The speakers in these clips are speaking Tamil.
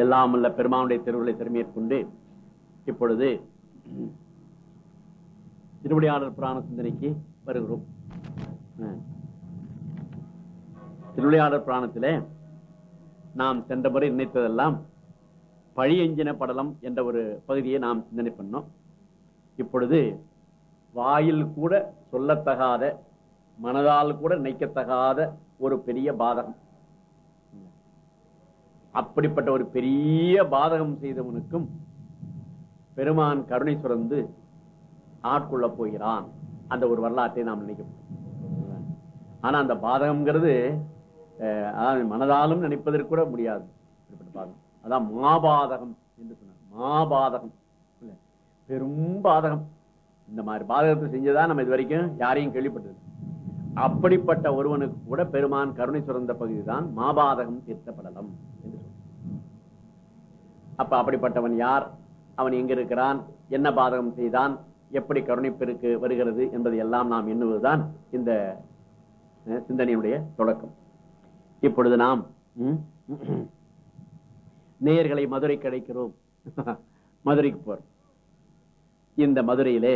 எல்லாம் உள்ள பெருமானுடைய திருவுருளை திறமையேற்கொண்டு இப்பொழுது திருவிளையாடல் புராண சிந்தனைக்கு வருகிறோம். ஆ. திருவிளையாடல் புராணத்திலே நாம் சென்ற முறை நினைத்ததெல்லாம் பழியஞ்சின படலம் என்ற ஒரு பகுதியை நாம் சிந்தனை பண்ணோம். இப்பொழுது வாயில் கூட சொல்லத்தகாத மனதால் கூட நினைக்கத்தகாத ஒரு பெரிய பாதகம். அப்படிப்பட்ட ஒரு பெரிய பாதகம் செய்தவனுக்கும் பெருமான் கருணை சுரந்து ஆட்கொள்ள போகிறான். அந்த ஒரு வரலாற்றை நாம் நினைக்கிறோம் ஆனா அந்த பாதகம்ங்கிறது அதாவது மனதாலும் நினைப்பதற்கு கூட முடியாது. பாதகம். அதான் மாபாதகம் என்று சொன்னார். மாபாதகம். இல்ல, பெரும் பாதகம். இந்த மாதிரி பாதகத்தை செஞ்சதா நம்ம இது வரைக்கும் யாரையும் கேள்விப்பட்டது அப்படிப்பட்ட ஒருவனுக்கு கூட பெருமான் கருணை சுரந்த பகுதிதான் மாபாதகம் தீர்த்தப்படலம் அப்ப அப்படிப்பட்டவன் யார்? அவன் எங்க இருக்கிறான் என்ன பாதகம் செய்தான்? எப்படி கருணைப்பிற்கு வருகிறது என்பதை எல்லாம் நாம் எண்ணுவதுதான் இந்த சிந்தனையுடைய தொடக்கம். இப்பொழுது நாம் நேயர்களை மதுரை கிடைக்கிறோம் மதுரைக்கு போறோம். இந்த மதுரையிலே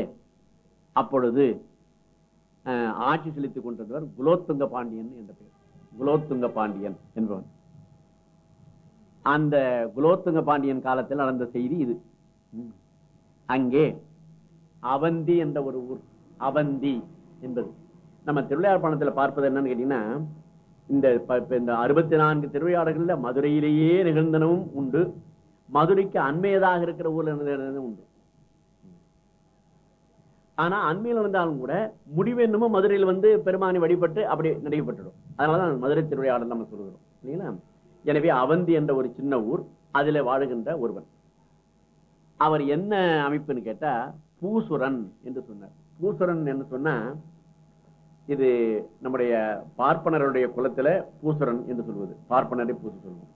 அப்பொழுது ஆட்சி செலுத்திக் கொண்டிருந்தவர் குலோத்துங்க பாண்டியன் என்ற பெயர். குலோத்துங்க பாண்டியன் என்பவன். அந்த குலோத்துங்க பாண்டியன் காலத்தில் நடந்த செய்தி இது. அங்கே அவந்தி என்ற ஒரு ஊர் அவந்தி என்பது. நம்ம திருவிளையாடல் பார்ப்பது என்னன்னு கேட்டீங்கன்னா இந்த இந்த அறுபத்தி நான்கு திருவிளையாடல்கள்ல மதுரையிலேயே நிகழ்ந்தனவும் உண்டு. மதுரைக்கு அண்மையதாக இருக்கிற ஊர்ல நிகழ்ந்ததும் உண்டு. ஆனா அண்மையில இருந்தாலும் கூட முடிவு என்னமோ மதுரையில் வந்து பெருமானி வழிபட்டு அப்படி நடைபெற்றுடும். அதனாலதான் மதுரை திருவிளையாடல் நம்ம சொல்லுகிறோம் இல்லைங்களா? எனவே அவந்தி என்ற ஒரு சின்ன ஊர் அதுல வாழுகின்ற ஒருவன். அவர் என்ன அமைப்புன்னு கேட்டா பூசுரன் என்று சொன்னார். பூசுரன் என்று சொன்னா இது நம்முடைய பார்ப்பனருடைய குலத்தில் பூசுரன் என்று சொல்வது. பார்ப்பனரை பூசு சொல்வோம்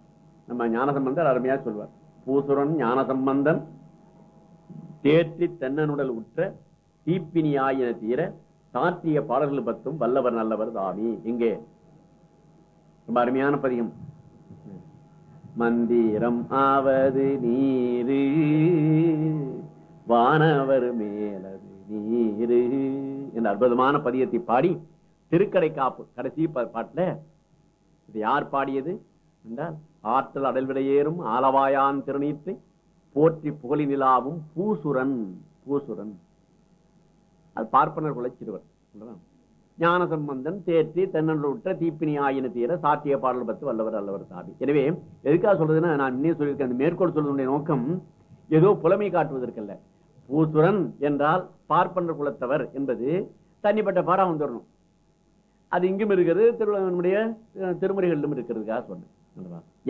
நம்ம ஞானசம்பந்தர் அருமையா சொல்வார். பூசுரன் ஞானசம்பந்தன் தேற்றி தென்னனுடல் உற்ற தீப்பினி ஆயின தீர சாற்றிய பாடல்கள் பத்தும் வல்லவர் நல்லவர் தாமி. எங்கே? ரொம்ப அருமையான பதிகம். மந்திரம் ஆவது நீரு. வானவர் மேலது நீரு. என்ற அற்புதமான பதியத்தை பாடி திருக்கடை காப்பு கடைசி பா- பாட்டுல இது யார் பாடியது? என்றால் ஆற்றல் அடல்விடையேறும் ஆலவாயான் திருநீத்தை போற்றி புகழி நிலாவும் பூசுரன் பூசுரன். அது பார்ப்பனர் குலச்சிறுவர் ஞான சம்பந்தன் தேற்றி தென்னலுற்ற தீப்பினி ஆயின தீர சாத்திய பாடல் பத்து வல்லவர் அல்லவர் சாமி எனவே எதுக்காக சொல்றதுன்னா நான் இன்னே சொல்லியிருக்கேன் அந்த மேற்கோள் சொல்வதனுடைய நோக்கம் ஏதோ புலமை காட்டுவதற்கல்ல. பூசுரன் என்றால் பார்ப்பன்ற குலத்தவர் என்பது தனிப்பட்ட பாடம் வந்துடணும் அது இங்கும் இருக்கிறது திருவள்ளுவனுடைய திருமுறைகளிலும் இருக்கிறதுக்காக சொன்னேன்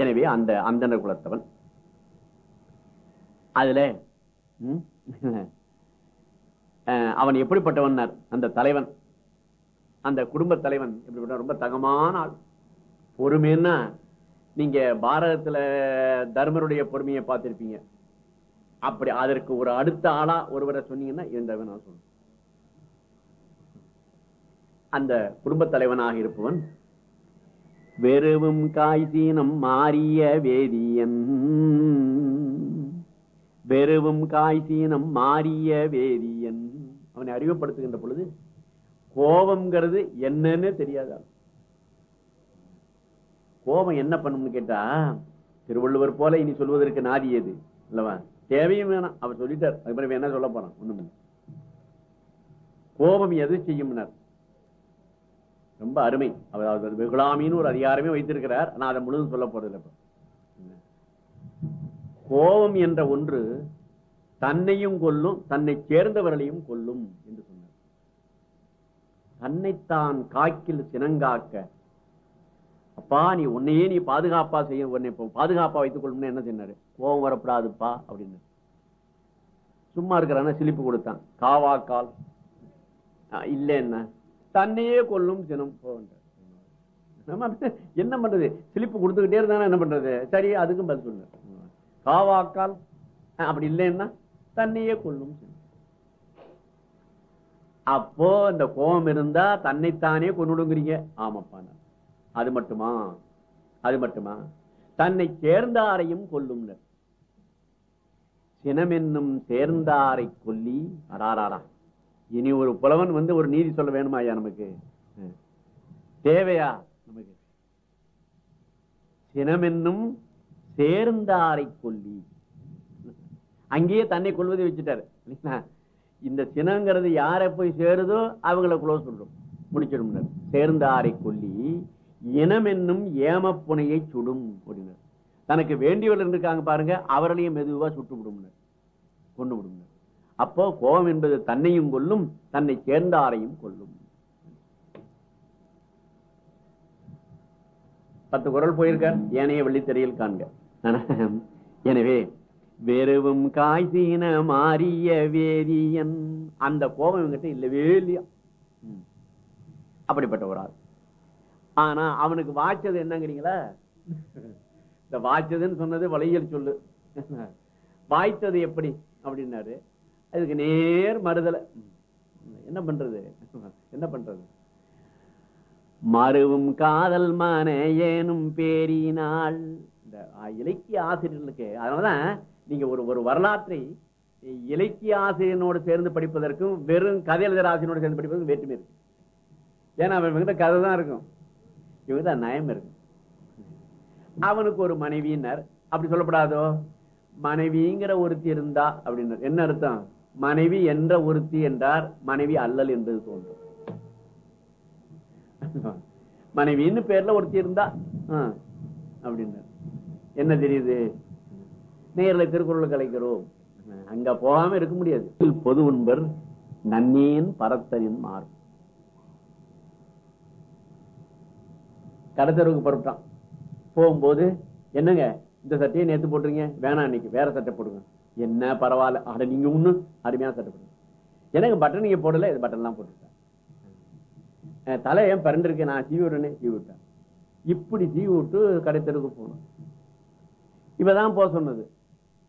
எனவே அந்த அந்தனர் குலத்தவன். அதுல அவன் எப்படிப்பட்டவன்? அந்த தலைவன். அந்த குடும்ப தலைவன் எப்படிப்பட்ட ரொம்ப தகமான ஆள். பொறுமைன்னா நீங்க பாரதத்துல தர்மருடைய பொறுமையை பார்த்திருப்பீங்க. அப்படி அதற்கு ஒரு அடுத்த ஆளா ஒருவரை சொன்னீங்கன்னா இருந்தவன் நான் சொல்றேன். அந்த குடும்ப தலைவனாக இருப்பவன் வெறுவும் காய்சீனம் மாறிய வேதியன். வெறுவும் காய்சீனம் மாறிய வேதியன். அவனை அறிவுப்படுத்துகின்ற பொழுது கோபம்ங்கிறது என்னன்னு தெரியாதா. கோபம் என்ன பண்ணும்னு கேட்டா திருவள்ளுவர் போல இனி சொல்வதற்கு நாதி எது? இல்லவா தேவையும் வேணாம். அவர் சொல்லிட்டார். அது பிறகு என்ன சொல்ல போறான் ஒண்ணும் கோபம் எது செய்யும்னார்? ரொம்ப அருமை. அவர் அவர் வெகுலாமின்னு ஒரு அதிகாரமே வைத்திருக்கிறார். ஆனா அதை முழுதும் சொல்ல போறது இல்லை கோபம் என்ற ஒன்று தன்னையும் கொல்லும் தன்னை சேர்ந்தவர்களையும் கொல்லும். தன்னைத்தான் காக்கில் சினங்காக்க. அப்பா நீ உன்னையே நீ பாதுகாப்பா செய்ய உன்னை இப்போ பாதுகாப்பா வைத்துக் கொள்ளணும்னு என்ன சொன்னாரு? கோபம் வரப்படாதுப்பா அப்படின்னு. சும்மா இருக்கிறான சிலிப்பு கொடுத்தான். காவாக்கால் இல்ல என்ன? தன்னையே கொல்லும் சினம் போன்ற. என்ன பண்றது? சிலிப்பு கொடுத்துக்கிட்டே இருந்தானா என்ன பண்றது? சரி அதுக்கும் பதில் சொல்லு காவாக்கால் அப்படி இல்லைன்னா தன்னையே கொல்லும் சினம். அப்போ இந்த கோபம் இருந்தா தன்னைத்தானே கொண்டுடுங்கிறீங்க ஆமாப்பா அது மட்டுமா? அது மட்டுமா? தன்னை சேர்ந்தாரையும் கொல்லும்னர் சினமென்னும் சேர்ந்தாரை கொல்லி அடாராடா இனி ஒரு புலவன் வந்து ஒரு நீதி சொல்ல வேணுமா ஐயா நமக்கு? தேவையா நமக்கு? சினமென்னும் சேர்ந்தாரை கொல்லி. அங்கேயே தன்னை கொள்வதை வச்சுட்டாரு. இல்லைங்களா? இந்த சினங்கிறது யாரை போய் சேருதோ அவங்கள குளோஸ் பண்ணுறோம் முடிச்சிடும் சேர்ந்தாரை கொல்லி இனம் என்னும் ஏமப்புனையை சுடும் அப்படின்னார். தனக்கு வேண்டியவர்கள் இருக்காங்க பாருங்க அவர்களையும் மெதுவா சுட்டு விடும்னர் கொண்டு விடும்னர் அப்போ கோபம் என்பது தன்னையும் கொல்லும் தன்னை சேர்ந்தாரையும் கொல்லும். பத்து குரல் போயிருக்கார். ஏனைய வெள்ளித்திரையில் காண்க. எனவே வெறுவும் காய்சீன மாறிய வேதியன். அந்த கோபம் இவங்கிட்ட இல்லவே இல்லையா. அப்படிப்பட்ட ஒரு ஆள். ஆனா அவனுக்கு வாய்ச்சது என்னங்கிறீங்களா? இந்த வாய்ச்சதுன்னு சொன்னது வளையல் சொல்லு. வாய்த்தது எப்படி? அப்படின்னாரு. அதுக்கு நேர் மறுதலை. என்ன பண்றது? என்ன பண்றது? மறுவும் காதல் மன ஏனும் பேரினாள் இந்த இலக்கிய ஆசிரியர்களுக்கு அதனாலதான் நீங்க ஒரு ஒரு வரலாற்றை இலக்கிய ஆசிரியனோடு சேர்ந்து படிப்பதற்கும் வெறும் கதை ஆசிரியனோடு சேர்ந்து படிப்பதற்கும் வேற்றுமை இருக்கு. ஏன்னா அவன் கதை தான் இருக்கும். இவங்க நயம் இருக்கும் அவனுக்கு ஒரு மனைவியினர். அப்படி சொல்லப்படாதோ? மனைவிங்கிற ஒருத்தி இருந்தா அப்படின்னு என்ன அர்த்தம்? மனைவி என்ற ஒருத்தி என்றார் மனைவி அல்லல் என்பது தோன்றும். மனைவின்னு பேர்ல ஒருத்தி இருந்தா அப்படின்னு என்ன தெரியுது? நேர்ல திருக்குறள் கலைக்கிறோம். அங்க போகாம இருக்க முடியாது. பொது உண்பர் நன்னேன் பரத்தனின் மாறும் கடத்தருவுக்கு புறப்பட்டான் போகும்போது என்னங்க இந்த சட்டையை நேத்து போட்டுருங்க வேணாம் இன்னைக்கு வேற சட்டை போடுங்க. என்ன பரவாயில்ல. அட நீங்க ஒண்ணு அருமையான சட்டை போடுங்க. எனக்கு பட்டன் நீங்க போடல இது பட்டன் போட்டுட்டேன். அஹ் தலை ஏன் பரண்டு இருக்கு நான் சீவி விடுறேனே சீவி விட்டேன். இப்படி சீவி விட்டு கடைத்தெருக்கு போகணும். இவதான் போக சொன்னது.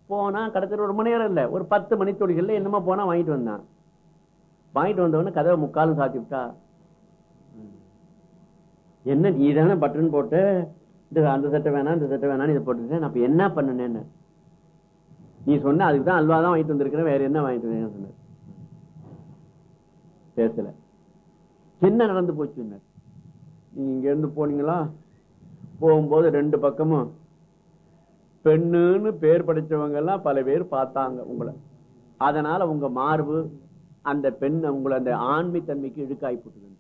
போனா கடைத்தெரு ஒரு மணி நேரம் இல்ல ஒரு பத்து மணி தொடிகள்ல என்னமா போனா வாங்கிட்டு வந்தான். வாங்கிட்டு வந்தவொடனே கதவை முக்காலும் சாத்தி விட்டா என்ன நீ தானே பட்டன் போட்டு? இந்த அந்த சட்டை வேணாம் இந்த சட்டை வேணாம்னு இதை போட்டுட்டேன் நான் என்ன பண்ணனேன்னு? நீ சொன்ன அதுக்கு தான் அல்வா தான் வாங்கிட்டு வந்திருக்கிறேன் வேற என்ன வாங்கிட்டு வந்தேன்னு சொன்னார். பேசல. என்ன நடந்து போச்சுன்னார் நீங்க இங்க இருந்து போனீங்களா? போகும்போது ரெண்டு பக்கமும் பெண்ணுன்னு பேர் படிச்சவங்க எல்லாம் பல பேர் பார்த்தாங்க உங்களை. அதனால உங்க மார்பு அந்த பெண் உங்களை அந்த ஆண்மை தன்மைக்கு இழுக்காய் போட்டுக்கின்ற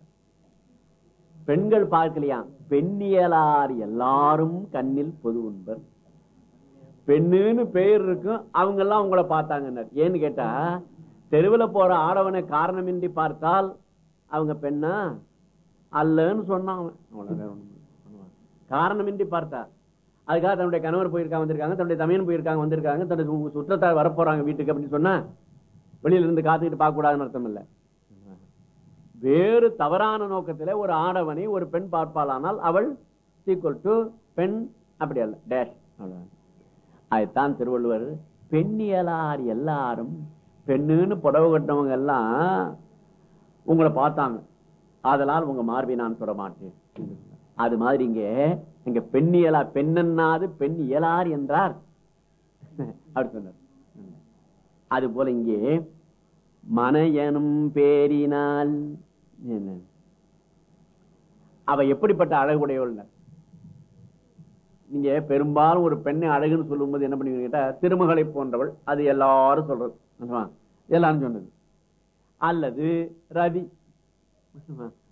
பெண்கள் பார்க்கலையா? பெண்ணியலார் எல்லாரும் கண்ணில் பொது உண்பர். பெண்ணுன்னு பெயர் இருக்கும் அவங்க எல்லாம் உங்களை பார்த்தாங்க ஏன்னு கேட்டா தெருவில் போற ஆடவனை காரணமின்றி பார்த்தால் அவங்க பெண்ணா? அல்லன்னு சொன்னான் காரணமின்றி பார்த்தா? அதுக்காக தன்னுடைய கணவர் போயிருக்காங்க வந்திருக்காங்க தன்னுடைய தமையன் போயிருக்காங்க வந்திருக்காங்க தன்னுடைய சுற்றத்தார் வரப்போறாங்க வீட்டுக்கு அப்படின்னு சொன்னா வெளியில இருந்து காத்துக்கிட்டு பார்க்க கூடாதுன்னு அர்த்தம் இல்லை. வேறு தவறான நோக்கத்துல ஒரு ஆடவனை ஒரு பெண் பார்ப்பாளானால் அவள் ஈக்குவல் டு பெண் அப்படி அல்ல டேஷ் அதுதான் திருவள்ளுவர் பெண்ணியலார் எல்லாரும் பெண்ணுன்னு புடவை கட்டினவங்க எல்லாம் உங்களை பார்த்தாங்க. அதனால் உங்க மார்பை நான் தொட மாட்டேன். அது மாதிரி இங்க இங்க இயலா பெண்ணன்னாது பெண் இயலார் என்றார். அப்படி சொன்னார். அது போல இங்கே மனையனும் பேரினால் என்ன? அவ எப்படிப்பட்ட அழகுடையவள் நீங்க பெரும்பாலும் ஒரு பெண்ணை அழகுன்னு சொல்லும்போது என்ன பண்ணுவீங்க கேட்டா திருமகளை போன்றவள் அது எல்லாரும் சொல்றது. எல்லாரும் சொன்னது. அல்லது ரவி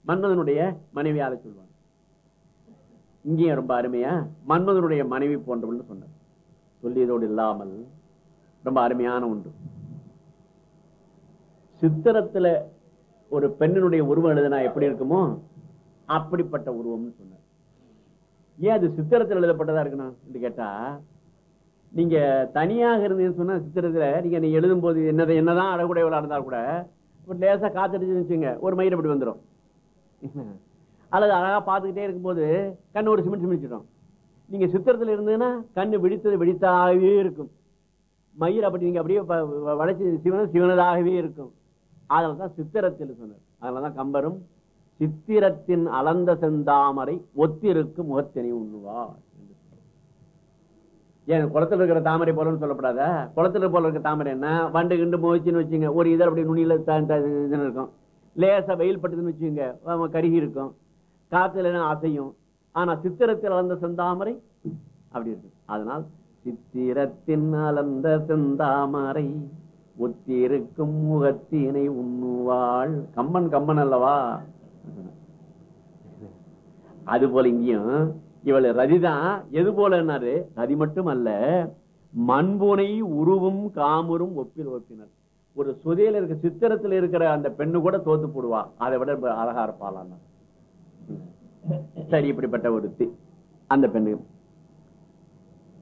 மன்னதனுடைய மனைவியால சொல்லுவாங்க இங்கேயும் ரொம்ப அருமையா மன்மதனுடைய மனைவி போன்றவள்னு சொன்னார். சொல்லியதோடு இல்லாமல் ரொம்ப அருமையான ஒன்று சித்திரத்துல ஒரு பெண்ணினுடைய உருவம் எழுதினா எப்படி இருக்குமோ அப்படிப்பட்ட உருவம்னு சொன்னார். ஏன் அது சித்திரத்தில் எழுதப்பட்டதா இருக்கணும் என்று கேட்டா நீங்க தனியாக இருந்தீங்கன்னு சொன்னா சித்திரத்துல நீங்க நீ எழுதும் போது என்னதை என்னதான் அழகுடையவளா இருந்தா கூட ஒரு லேசா காத்தடிச்சு ஒரு மயிர் அப்படி வந்துடும் அல்லது அழகா பார்த்துக்கிட்டே இருக்கும்போது கண்ணு ஒரு சிமிட் சிமிச்சிடும். நீங்க சித்திரத்துல இருந்ததுன்னா கண்ணு விழித்தது விழித்தாகவே இருக்கும். மயிர் அப்படி நீங்க அப்படியே ப- வ- சிவன சிவனதாகவே இருக்கும். அதில் தான் சித்திரத்தில் சொன்னார். அதில் தான் கம்பரும் சித்திரத்தின் அளந்த செந்தாமரை ஒத்திருக்கும் முகத்தினை உண்ணுவார் ஏன் குளத்துல இருக்கிற தாமரை போலன்னு சொல்லப்படாத? குளத்துல போல இருக்கிற தாமரை என்ன? வண்டு கிண்டு மோச்சுன்னு வச்சுங்க. ஒரு இதழ் அப்படி நுனியில் இதுன்னு இருக்கும். லேசா வெயில் பட்டுதுன்னு வச்சுங்க. கருகி இருக்கும். காத்துல எல்லாம் அசையும். ஆனா சித்திரத்தில் வளர்ந்த செந்தாமரை அப்படி இருக்கு. அதனால் சித்திரத்தின் அலர்ந்த செந்தாமரை ஒத்திருக்கும் முகத்தினை உண்ணுவாள். கம்மன் கம்மன் அல்லவா? அது போல இங்கேயும் இவள் ரதிதான் எது போலன்னாரு ரதி மட்டும் அல்ல மண்புனை உருவும் காமரும் ஒப்பில் ஒப்பினர். ஒரு சுதையில இருக்க சித்திரத்துல இருக்கிற அந்த பெண்ணு கூட தோத்து போடுவா. அதை விட அழகா இருப்பாளாம். சரி இப்படிப்பட்ட ஒருத்தி அந்த பெண்ணு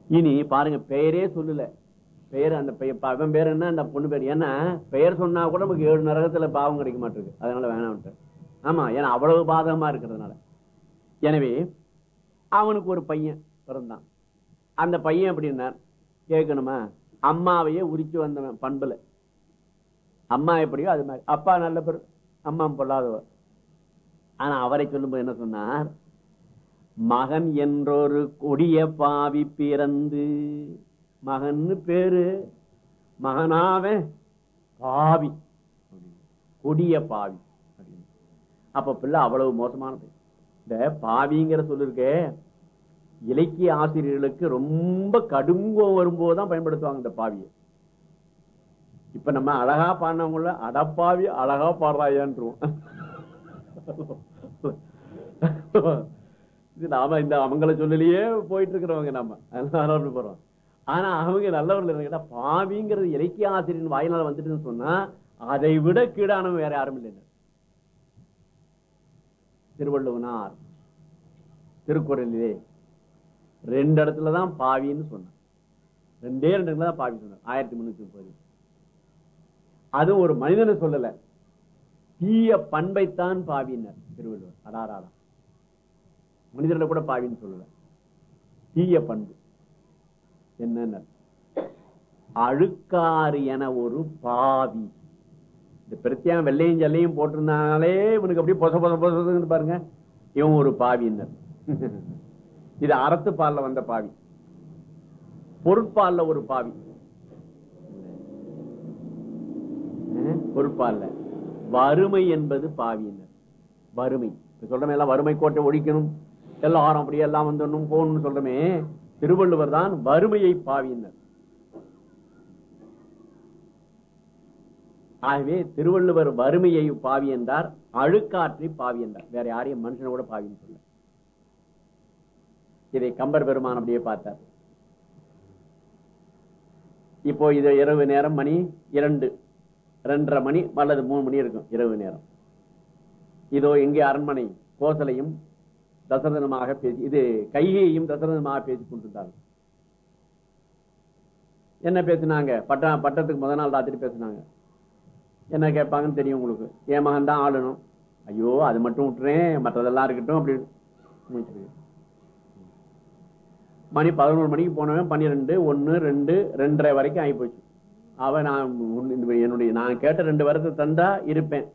இனி பாருங்க பெயரே சொல்லல. பெயர் அந்த பையன் அவன் பேர் என்ன அந்த பொண்ணு பேர்? ஏன்னா பெயர் சொன்னா கூட நமக்கு ஏழு நரகத்துல பாவம் கிடைக்க மாட்டிருக்கு. அதனால வேணாம்ட்டு ஆமா ஏன்னா அவ்வளவு பாதகமா இருக்கிறதுனால. எனவே அவனுக்கு ஒரு பையன் பிறந்தான். அந்த பையன் எப்படின்னா கேட்கணுமா? அம்மாவையே உரிச்சு வந்தவன் பண்புல. அம்மா எப்படியோ அது மாதிரி. அப்பா நல்ல பெரு அம்மா பொல்லாதவர் ஆனா அவரை சொல்லும்போது என்ன சொன்னார்? மகன் என்றொரு கொடிய பாவி பிறந்து மகன்னு பேரு மகனாவன் பாவி. கொடிய பாவி. அப்ப பிள்ளை அவ்வளவு மோசமானது. இந்த பாவிங்கிற சொல்லிருக்கே இலக்கிய ஆசிரியர்களுக்கு ரொம்ப கடுங்கோம் வரும்போதுதான் பயன்படுத்துவாங்க இந்த பாவியை. இப்ப நம்ம அழகா பாடினவங்கள அடப்பாவி அழகா பாடுறாயான்றோம் இது நாம இந்த அவங்கள சொல்லலையே போயிட்டு இருக்கிறவங்க நம்ம அதனால அப்படி போறோம். ஆனா அவங்க நல்லவர்கள் கேட்டா பாவிங்கிறது இலக்கிய ஆசிரியரின் வாயினால வந்துட்டுன்னு சொன்னா அதை விட கீடானவன் வேற யாரும் இல்லை திருவள்ளுவனார் திருக்குறளிலே ரெண்டு இடத்துல தான் பாவின்னு சொன்னான் ரெண்டே ரெண்டு இடத்துல தான் பாவி சொன்னார். ஆயிரத்தி முன்னூத்தி முப்பது. அதுவும் ஒரு மனிதனை சொல்லல. தீய பண்பைத்தான் பாவினர் திருவள்ளுவர். அடாராடா மனிதர்களை கூட பாவின்னு சொல்லல. தீய பண்பு. என்ன அழுக்காறு என ஒரு பாவி. இந்த பிரத்தியம் வெள்ளையும் ஜல்லையும் போட்டிருந்தாலே இவனுக்கு அப்படியே பொச பொச பொசன்னு பாருங்க. இவன் ஒரு பாவின்னர். இது அறத்து பால்ல வந்த பாவி. பொருட்பால்ல ஒரு பாவி. பொருட்பால்ல. வறுமை என்பது பாவியினர். வறுமை. இப்ப சொல்றமே எல்லாம் வறுமை கோட்டை ஒழிக்கணும். எல்லாரும் அப்படியே எல்லாம் வந்துடணும் போகணும்னு சொல்றமே. திருவள்ளுவர் தான் வறுமையை பாவியினர். ஆகவே திருவள்ளுவர் வறுமையை பாவி என்றார் அழுக்காற்றை பாவி என்றார். வேற யாரையும் மனுஷனை கூட பாவின்னு சொல்ல இதை கம்பர் பெருமான் அப்படியே பார்த்தார். இப்போ இது இரவு நேரம் மணி இரண்டு. ரெண்டரை மணி அல்லது மூணு மணி இருக்கும் இரவு நேரம். இதோ இங்கே அரண்மனை கோசலையும் தசரதனமாக பேசி இது கையையும் தசரதனமாக பேசி கொண்டிருந்தார்கள். என்ன பேசினாங்க? பட்ட பட்டத்துக்கு முத நாள் ராத்திரி பேசினாங்க. என்ன கேட்பாங்கன்னு தெரியும் உங்களுக்கு? என் மகன் தான் ஆளணும். ஐயோ அது மட்டும் விட்டுறேன். மற்றதெல்லாம் இருக்கட்டும் அப்படி முடிச்சிருக்கு. மணி பதினோரு மணிக்கு போனவன் பன்னிரெண்டு ஒன்னு ரெண்டு ரெண்டரை வரைக்கும் ஆகி போச்சு அவன் நான் இந்த என்னுடைய நான் கேட்ட ரெண்டு வருஷத்தை தந்தா இருப்பேன்.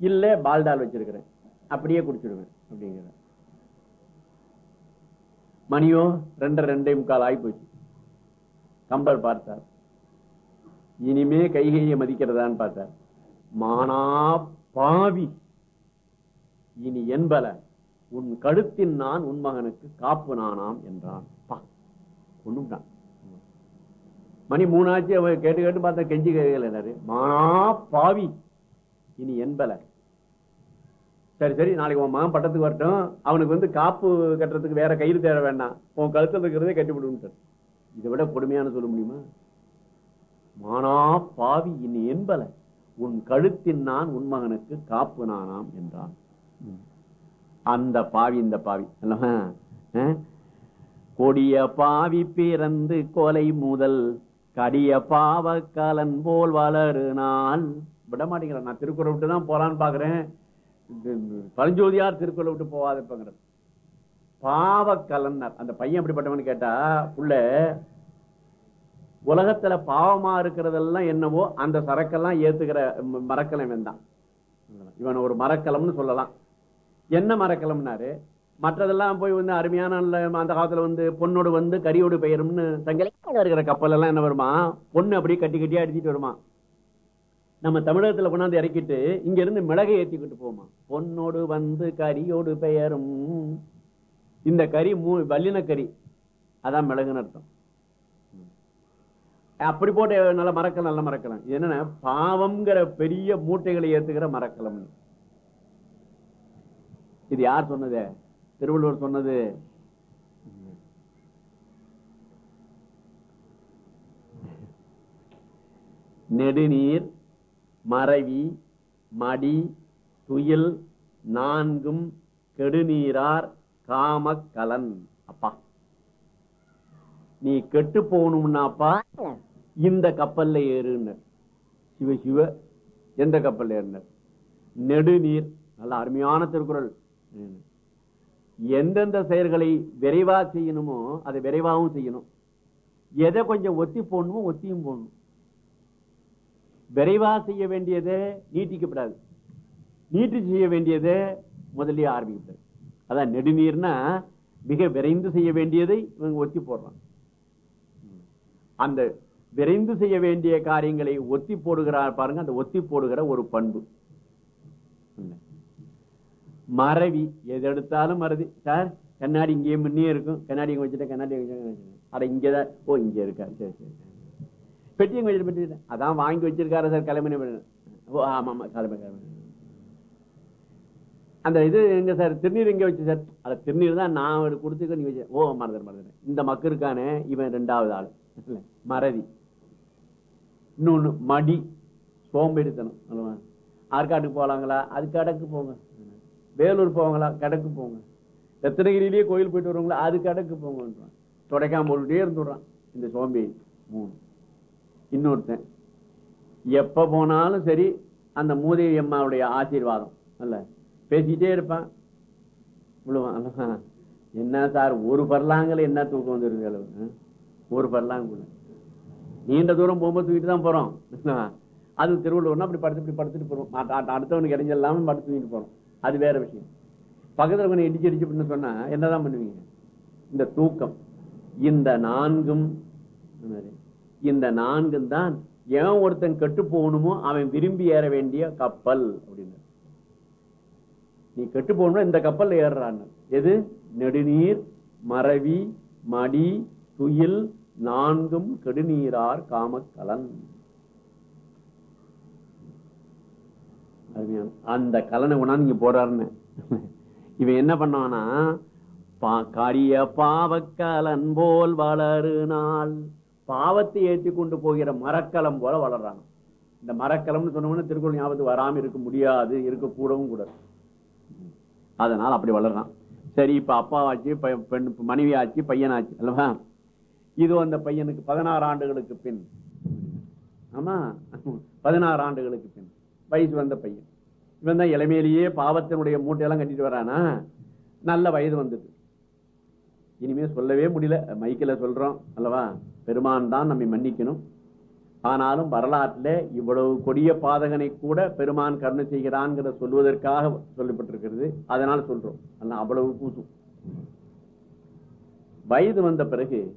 இல்ல பால்டால் வச்சிருக்கிறேன். அப்படியே குடிச்சிடுவேன் அப்படிங்கிற. மணியோ ரெண்டரை ரெண்டே முக்கால் ஆகி போச்சு. கம்பர் பார்த்தார். இனிமே கைகையை மதிக்கிறதான்னு பார்த்தார். மானா பாவி. இனி என்பல உன் கழுத்தின் நான் உன் மகனுக்கு காப்பு நானாம் என்றான். பா கொண்டுட்டான் மணி மூணாச்சு அவன் கேட்டு கேட்டு பார்த்தா கெஞ்சி கேட்கல மானா பாவி. இனி என்பல. சரி சரி நாளைக்கு உன் மகன் பட்டத்துக்கு வரட்டும். அவனுக்கு வந்து காப்பு கட்டுறதுக்கு வேற கயிறு தேட வேண்டாம். உன் கழுத்தில் இருக்கிறதே கட்டி விடுன்னு இதை விட கொடுமையான சொல்ல முடியுமா? மானா பாவி இனி என்பல. உன் கழுத்தின் நான் உன் மகனுக்கு காப்பு நானாம் என்றான். அந்த பாவி இந்த பாவி. அல்லவா? கொடிய பாவி பிறந்து கொலை முதல். கடிய பாவக்கலன் போல் வளரு நான் விட மாட்டேங்கிறேன் நான் திருக்குறள் விட்டு தான் போகலான்னு பாக்குறேன் பரஞ்சோதியார் திருக்குறள் விட்டு போவாதப்பங்கிறது பாவக்கலன்னர் அந்த பையன் எப்படிப்பட்டவன்னு கேட்டா புள்ள உலகத்துல பாவமா இருக்கிறதெல்லாம் என்னவோ அந்த சரக்கெல்லாம் ஏத்துக்கிற மரக்கலம் தான் இவன் ஒரு மரக்கலம்னு சொல்லலாம். என்ன மரக்கலம்னாரு? மற்றதெல்லாம் போய் வந்து அருமையான அந்த காலத்துல வந்து பொண்ணோடு வந்து கரியோடு பெயரும்னு தங்கல இருக்கிற கப்பல் எல்லாம் என்ன வருமா? பொண்ணு அப்படியே கட்டி கட்டியா அடிச்சிட்டு வருமா? நம்ம தமிழகத்துல கொண்டாந்து இறக்கிட்டு இங்க இருந்து மிளகை ஏற்றிக்கிட்டு போமா? பொன்னோடு வந்து கரியோடு பெயரும். இந்த கறி மூ வல்லின கறி. அதான் மிளகுன்னு அர்த்தம். அப்படி போட்டு நல்ல மறக்கலாம் நல்ல மறக்கலாம் என்னன்னா பாவம்ங்கிற பெரிய மூட்டைகளை ஏத்துக்கிற மரக்கலம் இது யார் சொன்னது? திருவள்ளுவர் சொன்னது. நெடுநீர் மறவி மடி துயில் நான்கும் கெடுநீரார் காமக்கலன் அப்பா. நீ கெட்டு போகணும்னாப்பா இந்த கப்பல்ல ஏறுனர். சிவ சிவ எந்த கப்பல்ல ஏறினர். நெடுநீர் நல்ல அருமையான திருக்குறள். எந்தெந்த செயல்களை விரைவா செய்யணுமோ அதை விரைவாகவும் செய்யணும். எதை கொஞ்சம் ஒத்தி போடணுமோ ஒத்தியும் போடணும். விரைவா செய்ய வேண்டியதை நீட்டிக்கப்படாது. நீட்டி செய்ய வேண்டியதை முதலே ஆரம்பிக்கப்படாது. அதான் நெடுநீர்னா மிக விரைந்து செய்ய வேண்டியதை இவங்க ஒத்தி போடுறாங்க. அந்த விரைந்து செய்ய வேண்டிய காரியங்களை ஒத்தி போடுகிறார் பாருங்க அந்த ஒத்தி போடுகிற ஒரு பண்பு. மறவி. எது எடுத்தாலும் மறதி. சார் கண்ணாடி இங்கேயே முன்னே இருக்கும். கண்ணாடி இங்கே வச்சுட்டேன் கண்ணாடி அட இங்கதான். ஓ இங்க இருக்கா சரி சரி பெட்டி எங்க வச்சுட்டு பெட்டி அதான் வாங்கி வச்சிருக்காரு சார் கிளம்பின ஓ ஆமா ஆமா கிளம்பி கிளம்பி அந்த இது எங்க சார் திருநீர் எங்க வச்சு சார்? அந்த திருநீர் தான் நான் ஒரு கொடுத்துக்க நீ வச்சு. ஓ மறந்துடு மறந்துடு இந்த மக்கு இருக்கானே இவன் ரெண்டாவது ஆள். இல்ல, மறதி. இன்னொன்னு மடி. சோம்பெடுத்தணும் அல்லவா ஆற்காட்டுக்கு போகலாங்களா அது கடக்கு போங்க. வேலூர் போவாங்களா? கடக்கு போங்க. ரத்னகிரியிலேயே கோயில் போயிட்டு வருவாங்களா? அது கடக்கு போங்கன்றான். தொடைக்காம போட்டுட்டே இருந்துடுறான். இந்த சோம்பி மூணு. இன்னொருத்தன். எப்போ போனாலும் சரி அந்த மூதேவி அம்மாவுடைய ஆசீர்வாதம் அல்ல? பேசிக்கிட்டே இருப்பான். விழுவான். என்ன சார் ஒரு பர்லாங்கல என்ன தூக்கம் வந்துருக்கு அளவு? ஒரு பர்லாங்குள்ள நீண்ட தூரம் போகும்போது தூக்கிட்டு தான் போகிறோம் அது திருவள்ளுவர்னா அப்படி படுத்து இப்படி படுத்துட்டு போகிறோம் அடுத்தவனுக்கு அ- அடுத்தவனுக்கு படுத்து தூக்கிட்டு போகிறோம் அது வேற விஷயம். பக்கத்துல கொஞ்சம் இடிச்சு இடிச்சு அப்படின்னு சொன்னா என்னதான் பண்ணுவீங்க? இந்த தூக்கம். இந்த நான்கும் இந்த நான்கும் தான் ஏன் ஒருத்தன் கெட்டு போகணுமோ அவன் விரும்பி ஏற வேண்டிய கப்பல் அப்படின்னு. நீ கெட்டு போகணும்னா இந்த கப்பல்ல ஏறுறான்னு எது? நெடுநீர் மறவி மடி துயில் நான்கும் கெடுநீரார் காமக்கலன். அருமையான அந்த கலனை உணா இங்க போறாருன்னு இவன் என்ன பண்ணானா பா- கரிய பாவக்கலன் போல் வளரு நாள். பாவத்தை ஏற்றி கொண்டு போகிற மரக்கலம் போல வளர்றான். இந்த மரக்கலம்னு சொன்னோம்னா திருக்குறள் ஞாபகத்துக்கு வராமல் இருக்க முடியாது இருக்கக்கூடவும் கூடாது அதனால் அப்படி வளர்றான். சரி இப்ப அப்பாவாச்சு பெண் மனைவி ஆச்சு பையனாச்சு அல்லவா? இது அந்த பையனுக்கு பதினாறு ஆண்டுகளுக்கு பின். ஆமா பதினாறு ஆண்டுகளுக்கு பின். வயசு வந்த பையன். இவன் தான் இளமையிலேயே பாவத்தினுடைய மூட்டையெல்லாம் கட்டிட்டு வரானா? நல்ல வயது வந்தது. இனிமே சொல்லவே முடியல. மைக்கில் சொல்றோம் அல்லவா? பெருமான் தான் நம்மை மன்னிக்கணும். ஆனாலும் வரலாற்றுல இவ்வளவு கொடிய பாதகனை கூட பெருமான் கருணை செய்கிறான்ங்கிற சொல்வதற்காக சொல்லப்பட்டிருக்கிறது. அதனால சொல்றோம். ஆனா அவ்வளவு கூசும். வயது வந்த பிறகு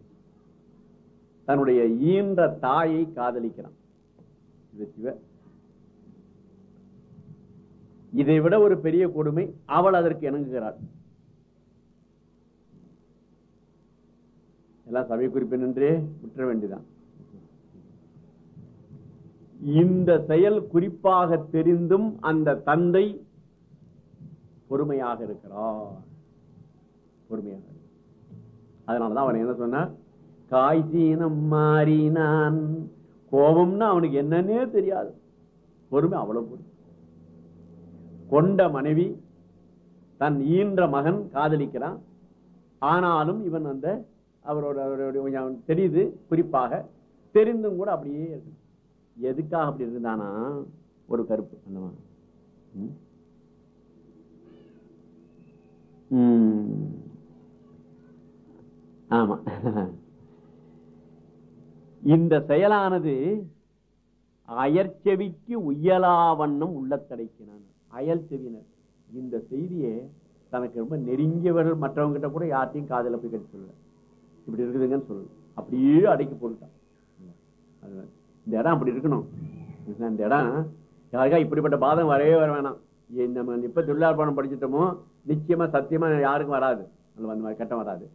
தன்னுடைய ஈன்ற தாயை காதலிக்கிறான். இது சிவ இதை விட ஒரு பெரிய கொடுமை அவள் அதற்கு இணங்குகிறாள். எல்லாம் சபை குறிப்பின் என்றே விட்டுற வேண்டிதான். இந்த செயல் குறிப்பாக தெரிந்தும் அந்த தந்தை பொறுமையாக இருக்கிறார். பொறுமையாக அதனாலதான் அவன் என்ன சொன்னார்? காய்ச்சீனம் மாறினான். கோபம்னா அவனுக்கு என்னன்னே தெரியாது. பொறுமை அவ்வளவு பொறுமை கொண்ட மனைவி தன் ஈன்ற மகன் காதலிக்கிறான். ஆனாலும் இவன் அந்த அவரோட அவருடைய கொஞ்சம் தெரியுது குறிப்பாக தெரிந்தும் கூட அப்படியே இருக்கு. எதுக்காக அப்படி இருந்தானா? ஒரு கருப்பு அந்தமா ஆமா. இந்த செயலானது அயற்செவிக்கு உயலாவண்ணம் உள்ளத்தடைக்கினான் அயல் செவினர். இந்த செய்தியை தனக்கு ரொம்ப நெருங்கியவர்கள் மற்றவங்ககிட்ட கூட யார்ட்டையும் காதல போய் கட்டி சொல்லல. இப்படி இருக்குதுங்கன்னு சொல்லு அப்படியே அடைக்கி போட்டுட்டான். அது இந்த இடம் அப்படி இருக்கணும். இந்த இடம். யாருக்கா இப்படிப்பட்ட பாதம் வரவே வர வேணாம். ஏ, நம்ம இப்ப தொழிலாளர் பணம் படிச்சிட்டோமோ நிச்சயமா சத்தியமா யாருக்கும் வராது. அதில் அந்த மாதிரி கட்டம் வராது.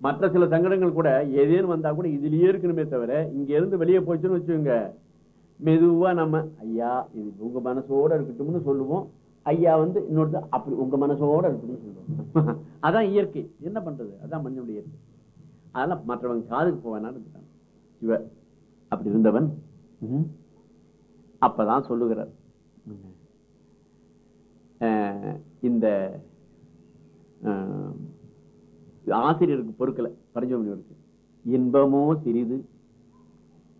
மற்ற சில சங்கடங்கள் கூட ஏதேன்னு வந்தா கூட இதுலயே இருக்கணுமே தவிர இங்க இருந்து வெளியே போச்சுன்னு வச்சுக்கோங்க. மெதுவா நம்ம ஐயா இது உங்க மனசோட இருக்கட்டும்னு சொல்லுவோம். ஐயா வந்து இன்னொரு அப்படி உங்க மனசோட இருக்குன்னு சொல்லுவாங்க. அதான் இயற்கை. என்ன பண்றது? அதான் மனிதனுடைய இயற்கை. அதெல்லாம் மற்றவங்க காதுக்கு போவேனா இவ அப்படி இருந்தவன் அப்பதான் சொல்லுகிறார். அஹ், இந்த அஹ், ஆசிரியருக்கு பொறுக்கல பரஞ்சோமனிவருக்கு இன்பமோ சிறிது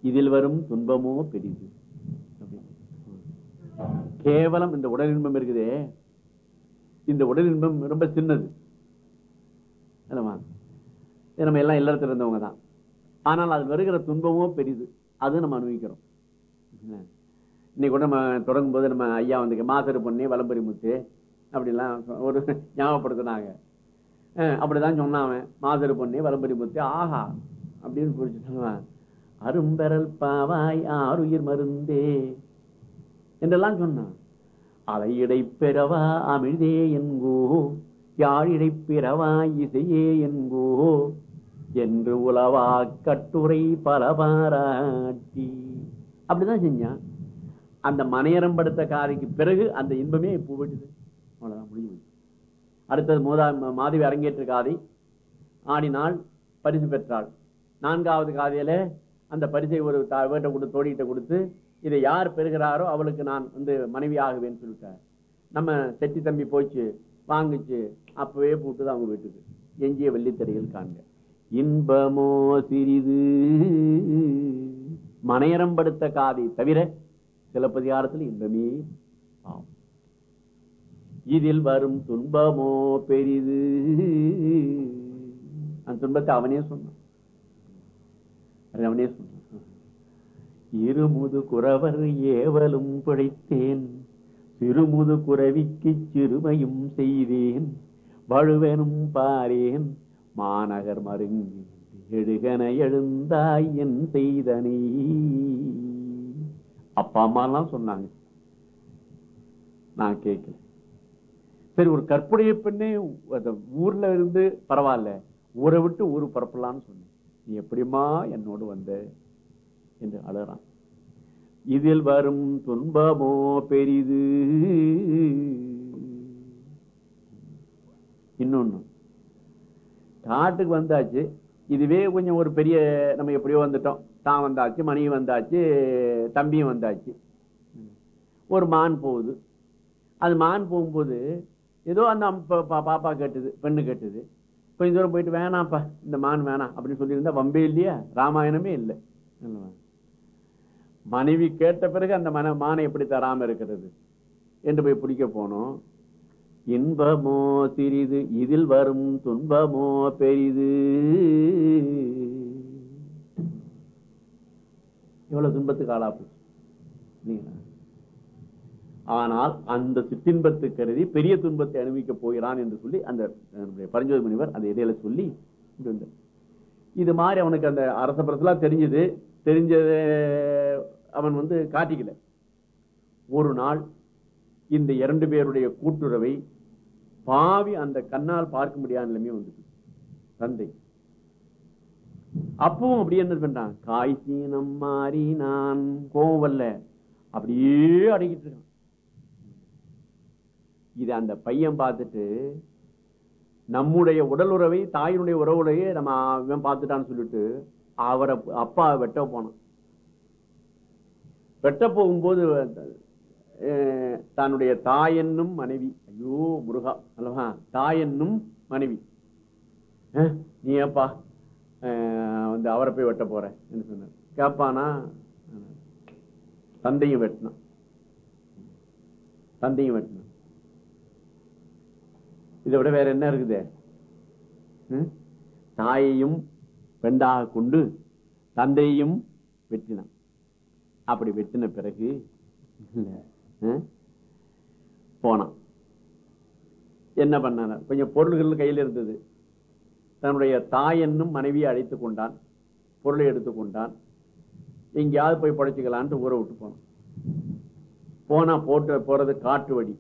இதில் வரும் துன்பமோ பெரிது. கேவலம் இந்த உடல் இன்பம் இருக்குதே. இந்த உடல் இன்பம் ரொம்ப சின்னது. இல்லைம்மா? நம்ம எல்லாம் இல்லறத்தில் இருந்தவங்க தான். ஆனால் அது வருகிற துன்பமோ பெரிது. அது நம்ம அனுபவிக்கிறோம். இன்னைக்கு கூட நம்ம தொடங்கும் போது நம்ம ஐயா வந்து மாசரு பொண்ணு வலம்பரி முத்து அப்படிலாம் ஒரு ஞாபகப்படுத்தினாங்க. அஹ் அப்படிதான் சொன்னான் அவன். மாசரு பொண்ணே வலம்பரி முத்து ஆஹா அப்படின்னு புரிச்சுட்டான் அரும்பெறல் பாவாய் ஆறுயிர் மருந்தே. என்றெல்லாம் சொன்னான். அலையிடை இடைப்பெறவா அமிழ்தே என்கோ யாழ் பிறவா இசையே என்கோ என்று உலவா கட்டுரை பல பாராட்டி. அப்படிதான் செஞ்சான். அந்த மனையரம்படுத்த காரிக்கு பிறகு அந்த இன்பமே இப்போ விட்டுது. அவ்வளவுதான் முடிஞ்சு அடுத்தது மோதா மாதவி அரங்கேற்ற காதை ஆடினால் பரிசு பெற்றாள். நான்காவது காதையில் அந்த பரிசை ஒரு தா- வீட்டை கொடுத்து தோடிகிட்ட கொடுத்து இதை யார் பெறுகிறாரோ அவளுக்கு நான் வந்து மனைவி ஆகுவேன்னு சொல்லிட்டார். நம்ம செட்டி தம்பி போச்சு வாங்குச்சு அப்பவே போட்டுது அவங்க வீட்டுக்கு. எஞ்சிய வெள்ளித்தரையில் காண்க. இன்பமோ சிறிது. மனையரம்படுத்த காதை தவிர சிலப்பதிகாரத்தில் இன்பமே ஆம். இதில் வரும் துன்பமோ பெரிது. அந்த துன்பத்தை அவனே சொன்னான். அவனே சொன்னான். இருமுது குறவர் ஏவலும் பிழைத்தேன். சிறுமுது குறவிக்கு சிறுமையும் செய்தேன். வழுவெனும் பாரேன். மாநகர் மருங்கி எழுகன எழுந்தாய் என் செய்தனி. அப்பா அம்மாலாம் சொன்னாங்க. நான் கேட்கல. சரி ஒரு கற்புடைய பெண்ணே அந்த ஊர்ல இருந்து பரவாயில்ல. ஊரை விட்டு ஊர் பரப்பலான்னு சொன்னேன். நீ எப்படிம்மா என்னோடு வந்த? என்று அழறான். இதில் வரும் துன்பமோ பெரிது? இன்னொன்னு காட்டுக்கு வந்தாச்சு. இதுவே கொஞ்சம் ஒரு பெரிய நம்ம எப்படியோ வந்துட்டோம். தான் வந்தாச்சு மணியும் வந்தாச்சு தம்பியும் வந்தாச்சு. ஒரு மான் போகுது. அது மான் போகும்போது ஏதோ அந்த பா- பா- பாப்பா கேட்டுது பெண்ணு கேட்டுது. கொஞ்சம் தூரம் போயிட்டு வேணாம்ப்பா இந்த மான் வேணாம் அப்படின்னு சொல்லியிருந்தா வம்பே இல்லையா? ராமாயணமே இல்லை. மனைவி கேட்ட பிறகு அந்த மன மானை எப்படி தராம இருக்கிறது? என்று போய் பிடிக்க போனோம். இன்பமோ சிறிது இதில் வரும் துன்பமோ பெரிது. எவ்வளவு துன்பத்துக்கு ஆளா போச்சு? ஆனால் அந்த சிற்றின்பத்து கருதி பெரிய துன்பத்தை அனுபவிக்க போகிறான் என்று சொல்லி அந்த பரஞ்சோதி முனிவர் அந்த இடையில சொல்லி இது மாதிரி அவனுக்கு அந்த அரச பரசெல்லாம் தெரிஞ்சது. தெரிஞ்சது அவன் வந்து காட்டிக்கல. ஒரு நாள் இந்த இரண்டு பேருடைய கூட்டுறவை பாவி அந்த கண்ணால் பார்க்க முடியாத நிலைமை வந்துட்டு. தந்தை. அப்பவும் அப்படியே என்ன பண்றான் காய்ச்சீனம் மாறி நான் கோவம் வரல அப்படியே அடங்கிட்டு இருக்கான். இது அந்த பையன் பார்த்துட்டு நம்முடைய உடல் உறவை தாயினுடைய உறவுலையே நம்ம பார்த்துட்டான்னு சொல்லிட்டு அவரை அப்பா வெட்ட போனான். வெட்ட போகும்போது அஹ், தன்னுடைய தாயென்னும் மனைவி ஐயோ முருகா அல்லவா? தாயென்னும் மனைவி. நீ ஏப்பா அஹ், வந்து அவரை போய் வெட்ட போற? என்று சொன்னார். கேப்பானா? தந்தையும் வெட்டினான். தந்தையும் வெட்டினான். இதை விட வேற என்ன இருக்குது? தாயையும் பெண்டாக கொண்டு தந்தையும் வெட்டினான். அப்படி வெட்டின பிறகு போனான். என்ன பண்ணான? கொஞ்சம் பொருள்கள் கையில் இருந்தது. தன்னுடைய தாய் என்னும் மனைவியை அழைத்து கொண்டான். பொருளை எடுத்துக்கொண்டான் எங்கேயாவது போய் படைச்சிக்கலான்ட்டு ஊரை விட்டு போனான். போனா போட்டு போறது காட்டு வழி.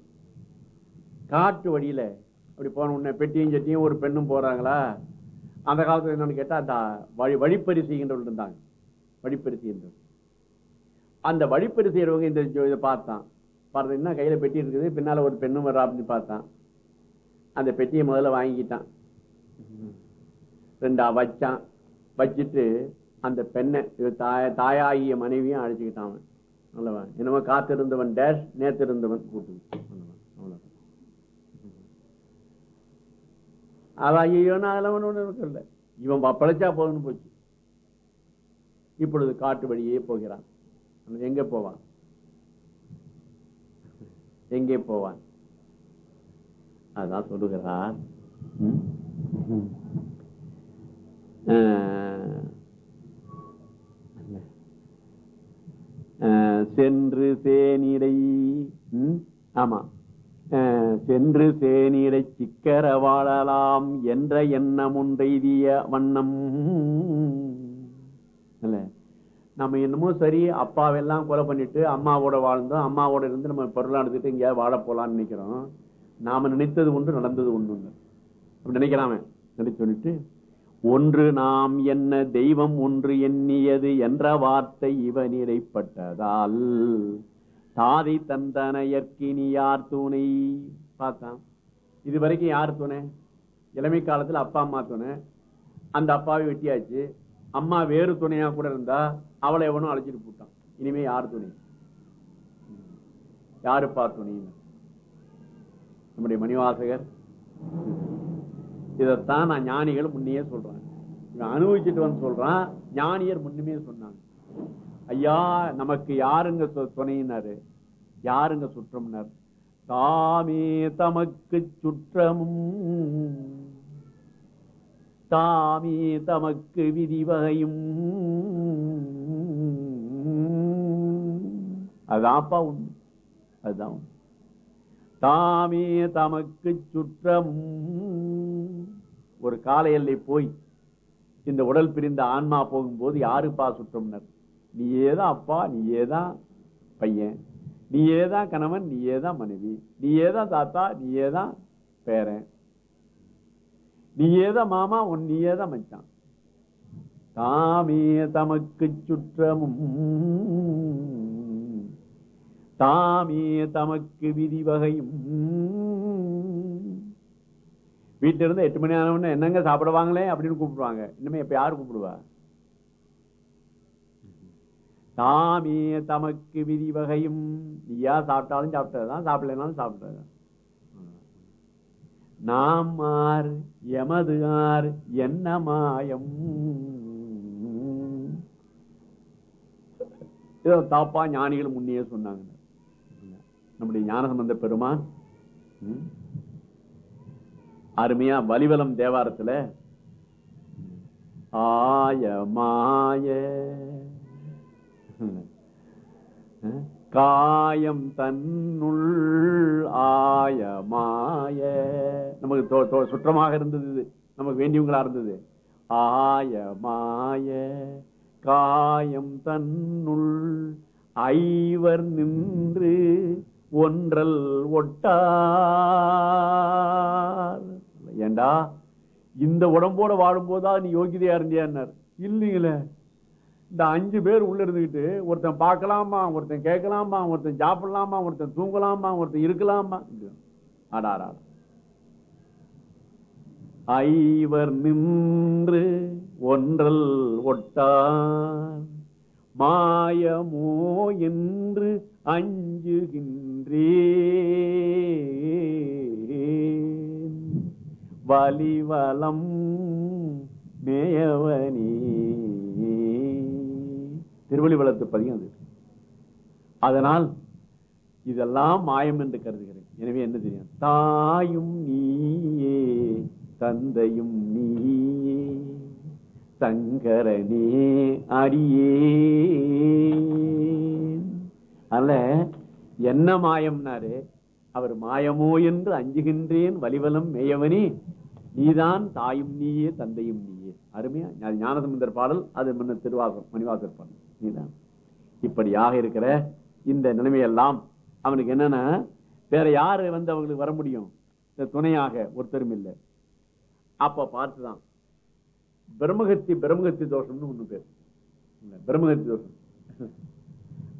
காட்டு வழியில அப்படி போன உடனே பெட்டியும் சட்டியும் ஒரு பெண்ணும் போறாங்களா? அந்த காலத்துல என்னன்னு கேட்டால் அந்த வழி வழிப்பறி செய்கின்றவர்கள் இருந்தாங்க. வழிப்பறி செய்கின்றவர் அந்த வழிப்பறி செய்கிறவங்க இந்த இதை பார்த்தான். பார்த்தீங்கன்னா என்ன கையில பெட்டி இருக்குது பின்னால ஒரு பெண்ணும் வர்றா அப்படின்னு பார்த்தான். அந்த பெட்டியை முதல்ல வாங்கிக்கிட்டான். ரெண்டா வச்சான். வச்சுட்டு அந்த பெண்ணை இது தாய தாயாகிய மனைவியும் அழைச்சிக்கிட்டான் அவன். நல்லவா என்னமோ காத்திருந்தவன் டேஷ் நேத்திருந்தவன் கூட்டு அவ ஐயோ அதெல்லாம் ஒண்ணு இல்லை இவன் ப- பிழைச்சா போதும்னு போச்சு. இப்பொழுது காட்டு வழியே போகிறான். எங்க போவான்? எங்கே போவான்? அதான் சொல்லுகிறான் ஆஹ், ஆஹ், சென்று சேனிடை ஆமா. சென்று சேனீரை சிக்கர வாழலாம் என்ற எண்ணம் ஒன்றெய்திய வண்ணம். இல்லை. நம்ம என்னமோ சரி அப்பாவெல்லாம் கொலை பண்ணிட்டு அம்மாவோட வாழ்ந்தோம் அம்மாவோட இருந்து நம்ம பொருளாக எடுத்துட்டு எங்கேயாவது வாழ போலாம்னு நினைக்கிறோம். நாம நினைத்தது ஒன்று நடந்தது ஒன்று ஒன்று அப்படி நினைக்கலாமே? நினைச்சு சொல்லிட்டு ஒன்று நாம் என்ன தெய்வம் ஒன்று எண்ணியது என்ற வார்த்தை இவன் நிறைப்பட்டதால் தாதை தந்தனையற்கினி யார் துணை. பார்த்தான். இது வரைக்கும் யார் துணை? இளமை காலத்துல அப்பா அம்மா துணை. அந்த அப்பாவை வெட்டியாச்சு. அம்மா வேறு துணையாக கூட இருந்தா அவளை எவனும் அழைச்சிட்டு போட்டான். இனிமே யார் துணை? யாருப்பா துணைன்னு? நம்முடைய மணிவாசகர். இதைத்தான் நான் ஞானிகள் முன்னையே சொல்றேன். இவன் அனுபவிச்சுட்டு வந்து சொல்றான். ஞானியர் முன்னுமே சொன்னாங்க. ஐயா நமக்கு யாருங்க துணையினாரு யாருங்க சுற்றம்னர்? தாமே தமக்கு சுற்றமும். தாமே தமக்கு விதிவகையும் அதான்ப்பா உண்மை. அதுதான் உண்மை. தாமே தமக்கு சுற்றமும். ஒரு கால எல்லை போய் இந்த உடல் பிரிந்த ஆன்மா போகும்போது யாருப்பா சுற்றம்னர்? நீயே தான் அப்பா நீயே தான் பையன். நீயே தான் கணவன் நீயே தான் மனைவி. நீயே தான் தாத்தா நீயே தான் பேரன். நீயே தான் மாமா உன் நீயே தான் மச்சான். தாமே தமக்கு சுற்றமும் தாமே தமக்கு விதிவகையும். வீட்டுல இருந்து எட்டு மணி ஆனவொன்னே என்னங்க சாப்பிடுவாங்களே? அப்படின்னு கூப்பிடுவாங்க. இன்னுமே இப்ப யாரு கூப்பிடுவா? தாமே தமக்கு விதிவகையும் நீயா சாப்பிட்டாலும் சாப்பிட்டதுதான் சாப்பிடலனாலும் சாப்பிட்டதுதான். நாம் ஆர் எமது ஆர் என்ன மாயம் இதோ தாப்பா ஞானிகள் முன்னையே சொன்னாங்க. நம்முடைய ஞானசம்பந்த பெருமான் அருமையா வலிவலம் தேவாரத்துல ஆய மாய காயம் தன்னுள் ஆய மாய நமக்கு தோ- சுற்றமாக இருந்தது இது. நமக்கு வேண்டியவங்களா இருந்தது. ஆய மாய காயம் தன்னுள் ஐவர் நின்று ஒன்றல் ஒட்டார். ஏண்டா? இந்த உடம்போட வாழும்போதா நீ யோகிதையா இருந்தியான்னார். இல்லைங்களே. இந்த அஞ்சு பேர் உள்ள இருந்துகிட்டு ஒருத்தன் பார்க்கலாமா ஒருத்தன் கேட்கலாமா ஒருத்தன் சாப்பிடலாமா ஒருத்தன் தூங்கலாமா ஒருத்தன் இருக்கலாமா? ஆடாரா ஐவர் நின்று ஒன்றல் ஒட்டார் மாயமோ என்று அஞ்சுகின்றே வலிவலம் மேயவனே. திருவள்ளிவளத்து பதிகம் அது. அதனால் இதெல்லாம் மாயம் என்று கருதுகிறேன். எனவே என்ன தெரியும்? தாயும் நீயே தந்தையும் நீயே சங்கரனே அடியே அல்ல என்ன மாயம்னாரு அவர் மாயமோ என்று அஞ்சுகின்றேன் வலிவலம் மேயவனே நீதான் தாயும் நீயே தந்தையும் நீயே. அருமையா? ஞானசமுந்தர் பாடல் அது முன்ன திருவாசம் மணிவாசர் பாடல். இப்படியாக இருக்கிற இந்த நிலைமையெல்லாம் அவனுக்கு என்னன்னா வேற யாரு வந்து அவங்களுக்கு வர முடியும்? இந்த துணையாக ஒருத்தரும் இல்லை. அப்ப பார்த்துதான். பிரம்மகத்தி பிரம்மகத்தி தோஷம்னு ஒண்ணு பேர். பிரம்மகத்தி தோஷம்.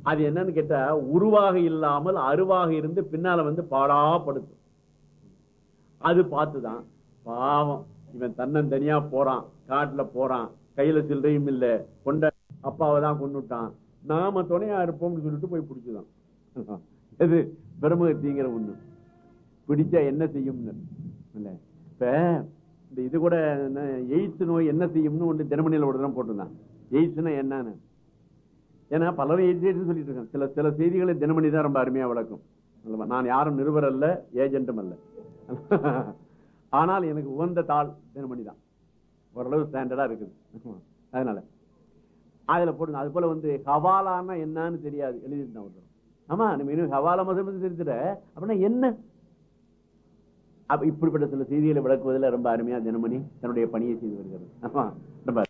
அது என்னன்னு கேட்டா உருவாக இல்லாமல் அருவாக இருந்து பின்னால வந்து பாடாப்படுத்தும் அது பார்த்துதான். பாவம். இவன் தன்னன் தனியா போறான். காட்டுல போறான். கையில சில்லறையும் இல்லை. கொண்ட அப்பாவை தான் கொண்டுட்டான் நாம துணையா இருப்போம்னு சொல்லிட்டு போய் பிடிச்சுதான். எது? பிரம்மகத்திங்கிற ஒண்ணு. பிடிச்சா என்ன செய்யும்னு. இல்லை. இப்ப இந்த இது கூட என்ன, எய்ட்ஸ் நோய் என்ன செய்யும்னு ஒன்று தினமணியில ஒரு தினம் போட்டிருந்தான். எய்ட்ஸ்னா என்னன்னு? ஏன்னா பலரும் எய்ட்ஸ் எய்ட்ஸ் சொல்லிட்டு இருக்காங்க. சில சில செய்திகளை தினமணி தான் ரொம்ப அருமையாக விளக்கும் அல்லவா? நான் யாரும் நிருபர் அல்ல ஏஜென்ட்டும் அல்ல. ஆனால் எனக்கு உகந்த தாள் தினமணி தான் ஓரளவு ஸ்டாண்டர்டாக இருக்குது. அதனால. அதில் போடுங்க. அது போல வந்து ஹவாலான்னா என்னன்னு தெரியாது. எழுதிருந்தான் ஒருத்தர். ஆமா நம்ம இன்னும் ஹவாலா மதம் தெரிஞ்சிட அப்படின்னா என்ன? அப்போ இப்படிப்பட்ட சில செய்திகளை விளக்குவதில் ரொம்ப அருமையா தினமணி தன்னுடைய பணியை செய்து வருகிறது. ஆமாம் ரொம்ப